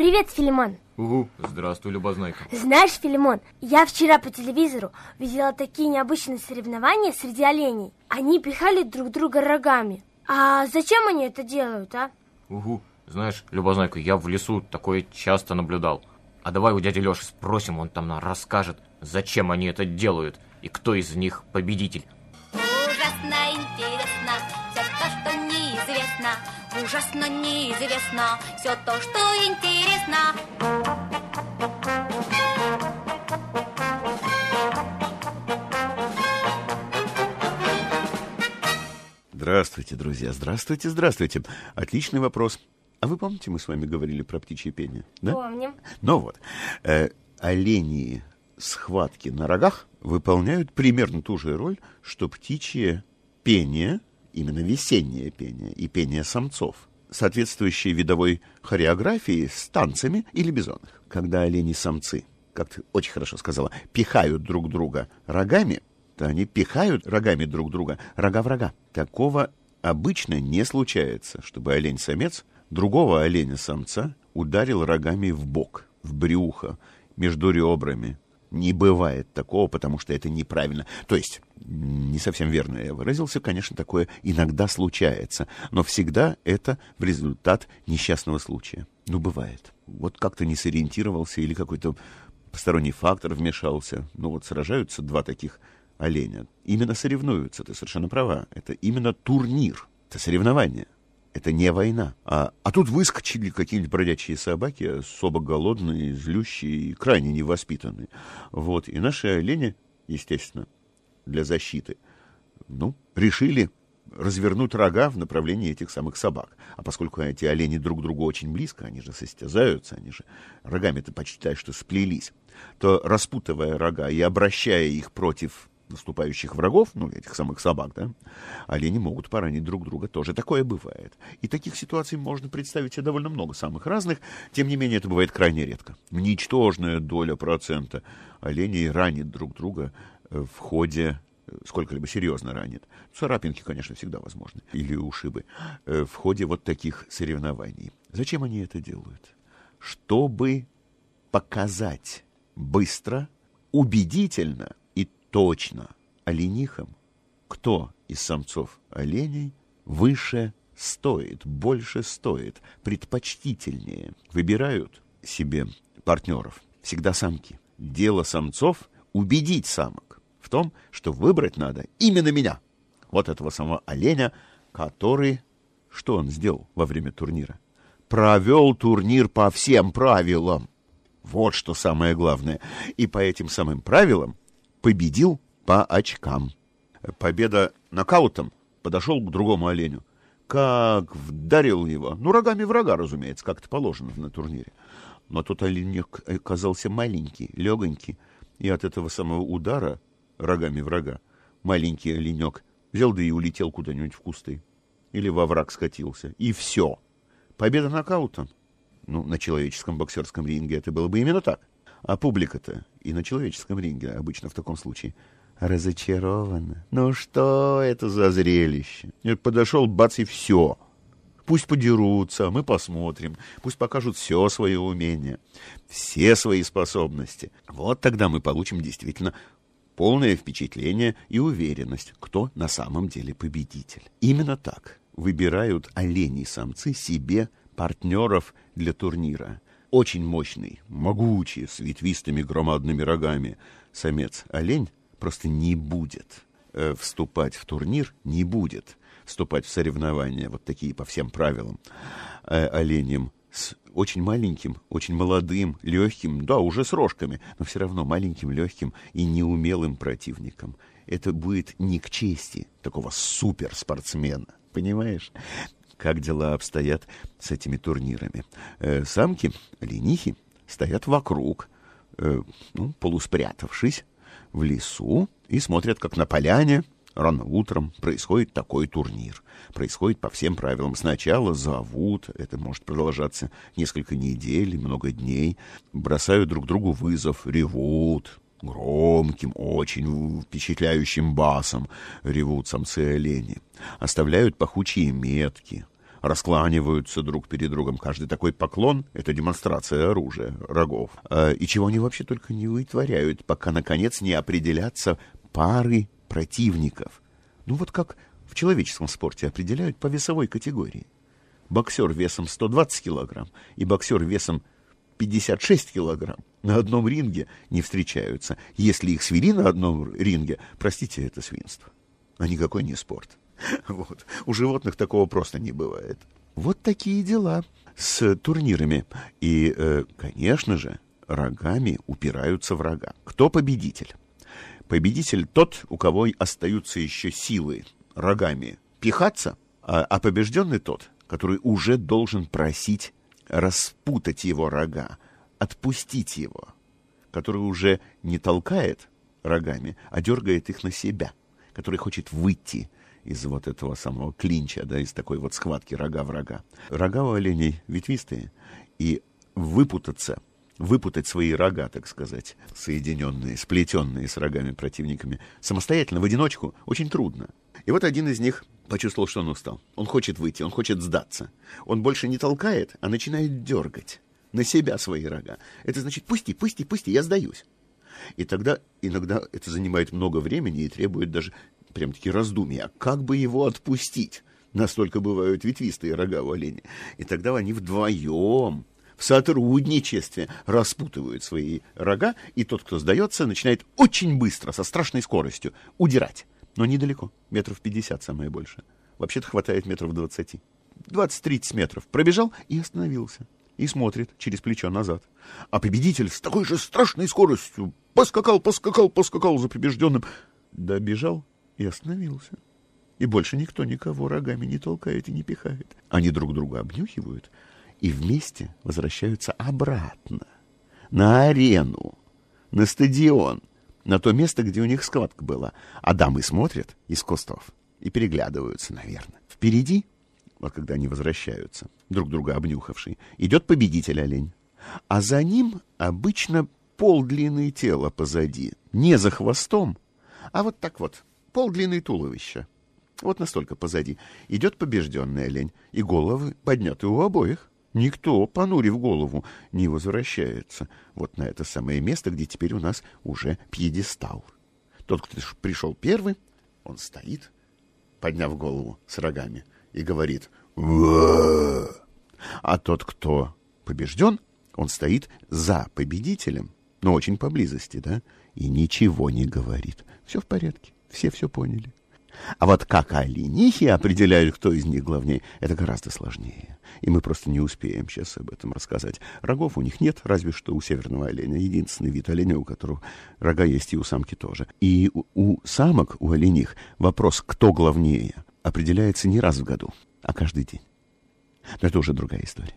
Привет, Филимон. Угу, здравствуй, Любознайка. Знаешь, Филимон, я вчера по телевизору видела такие необычные соревнования среди оленей. Они пихали друг друга рогами. А зачем они это делают, а? Угу, знаешь, Любознайка, я в лесу такое часто наблюдал. А давай у дяди Леши спросим, он там нам расскажет, зачем они это делают и кто из них победитель. Ужасно интересно неизвестно. Ужасно неизвестно все то, что интересно. Здравствуйте, друзья, здравствуйте, здравствуйте. Отличный вопрос. А вы помните, мы с вами говорили про птичье пение? Да? Помним. Ну вот, э, оленьи схватки на рогах выполняют примерно ту же роль, что птичье пение, именно весеннее пение и пение самцов, соответствующие видовой хореографии с танцами или бизонах. Когда олени-самцы, как ты очень хорошо сказала, пихают друг друга рогами, то они пихают рогами друг друга, рога врага. Такого обычно не случается, чтобы олень-самец другого оленя-самца ударил рогами в бок, в брюхо, между ребрами. Не бывает такого, потому что это неправильно. То есть, не совсем верно я выразился, конечно, такое иногда случается, но всегда это в результат несчастного случая. Ну, бывает. Вот как-то не сориентировался или какой-то посторонний фактор вмешался. Ну, вот сражаются два таких оленя. Именно соревнуются, ты совершенно права. Это именно турнир, это соревнование. Это не война. А, а тут выскочили какие-нибудь бродячие собаки, особо голодные, злющие и крайне невоспитанные. Вот. И наши олени, естественно, для защиты, ну, решили развернуть рога в направлении этих самых собак. А поскольку эти олени друг другу очень близко, они же состязаются, они же рогами-то почитай, что сплелись, то распутывая рога и обращая их против наступающих врагов, ну, этих самых собак, да, олени могут поранить друг друга. Тоже такое бывает. И таких ситуаций можно представить себе довольно много, самых разных. Тем не менее, это бывает крайне редко. Ничтожная доля процента оленей ранит друг друга э, в ходе э, сколько-либо серьезно ранит. Царапинки, конечно, всегда возможны. Или ушибы. Э, в ходе вот таких соревнований. Зачем они это делают? Чтобы показать быстро, убедительно точно оленихам, кто из самцов оленей выше стоит, больше стоит, предпочтительнее. Выбирают себе партнеров всегда самки. Дело самцов — убедить самок в том, что выбрать надо именно меня. Вот этого самого оленя, который... Что он сделал во время турнира? Провел турнир по всем правилам. Вот что самое главное. И по этим самым правилам победил по очкам. Победа нокаутом подошел к другому оленю. Как вдарил его, ну, рогами врага, разумеется, как это положено на турнире. Но тот оленек оказался маленький, легонький, и от этого самого удара рогами врага маленький оленек взял да и улетел куда-нибудь в кусты. Или во враг скатился. И все. Победа нокаутом. Ну, на человеческом боксерском ринге это было бы именно так. А публика-то и на человеческом ринге обычно в таком случае разочарована. Ну что это за зрелище? Нет, подошел, бац, и все. Пусть подерутся, мы посмотрим. Пусть покажут все свое умение, все свои способности. Вот тогда мы получим действительно полное впечатление и уверенность, кто на самом деле победитель. Именно так выбирают олени-самцы себе партнеров для турнира очень мощный, могучий, с ветвистыми громадными рогами самец-олень просто не будет э, вступать в турнир, не будет вступать в соревнования, вот такие по всем правилам, э, оленем с очень маленьким, очень молодым, легким, да, уже с рожками, но все равно маленьким, легким и неумелым противником. Это будет не к чести такого суперспортсмена, понимаешь? Как дела обстоят с этими турнирами. Э, самки, ленихи, стоят вокруг, э, ну, полуспрятавшись в лесу, и смотрят, как на поляне рано утром происходит такой турнир. Происходит по всем правилам. Сначала зовут, это может продолжаться несколько недель, много дней, бросают друг другу вызов, ревут, громким, очень впечатляющим басом ревут самцы олени, оставляют пахучие метки, раскланиваются друг перед другом. Каждый такой поклон — это демонстрация оружия, рогов. А, и чего они вообще только не вытворяют, пока, наконец, не определятся пары противников. Ну вот как в человеческом спорте определяют по весовой категории. Боксер весом 120 килограмм и боксер весом 56 килограмм на одном ринге не встречаются. Если их свели на одном ринге, простите, это свинство. А никакой не спорт. Вот. У животных такого просто не бывает. Вот такие дела с турнирами. И, э, конечно же, рогами упираются врага. Кто победитель? Победитель тот, у кого остаются еще силы рогами пихаться, а, а побежденный тот, который уже должен просить распутать его рога, отпустить его, который уже не толкает рогами, а дергает их на себя, который хочет выйти из вот этого самого клинча, да, из такой вот схватки рога врага. Рога у оленей ветвистые, и выпутаться, выпутать свои рога, так сказать, соединенные, сплетенные с рогами противниками, самостоятельно, в одиночку, очень трудно. И вот один из них почувствовал, что он устал. Он хочет выйти, он хочет сдаться. Он больше не толкает, а начинает дергать на себя свои рога. Это значит, пусти, пусти, пусти, я сдаюсь. И тогда иногда это занимает много времени и требует даже прям-таки раздумья. Как бы его отпустить? Настолько бывают ветвистые рога у оленя. И тогда они вдвоем в сотрудничестве распутывают свои рога, и тот, кто сдается, начинает очень быстро, со страшной скоростью удирать. Но недалеко, метров пятьдесят самое больше. Вообще-то хватает метров двадцати. Двадцать-тридцать метров. Пробежал и остановился. И смотрит через плечо назад. А победитель с такой же страшной скоростью поскакал, поскакал, поскакал за побежденным. Добежал и остановился. И больше никто никого рогами не толкает и не пихает. Они друг друга обнюхивают и вместе возвращаются обратно на арену, на стадион, на то место, где у них схватка была. А дамы смотрят из кустов и переглядываются, наверное. Впереди, вот когда они возвращаются, друг друга обнюхавшие, идет победитель олень. А за ним обычно полдлинное тело позади, не за хвостом, а вот так вот, полдлинное туловище. Вот настолько позади. Идет побежденный олень, и головы подняты у обоих. Никто, понурив голову, не возвращается вот на это самое место, где теперь у нас уже пьедестал. Тот, кто пришел первый, он стоит, подняв голову с рогами, и говорит «Ва!». А тот, кто побежден, он стоит за победителем, но очень поблизости, да, и ничего не говорит. Все в порядке, все все поняли. А вот как оленихи определяют, кто из них главнее, это гораздо сложнее. И мы просто не успеем сейчас об этом рассказать. Рогов у них нет, разве что у северного оленя. Единственный вид оленя, у которого рога есть и у самки тоже. И у, у самок, у олених, вопрос, кто главнее, определяется не раз в году, а каждый день. Но это уже другая история.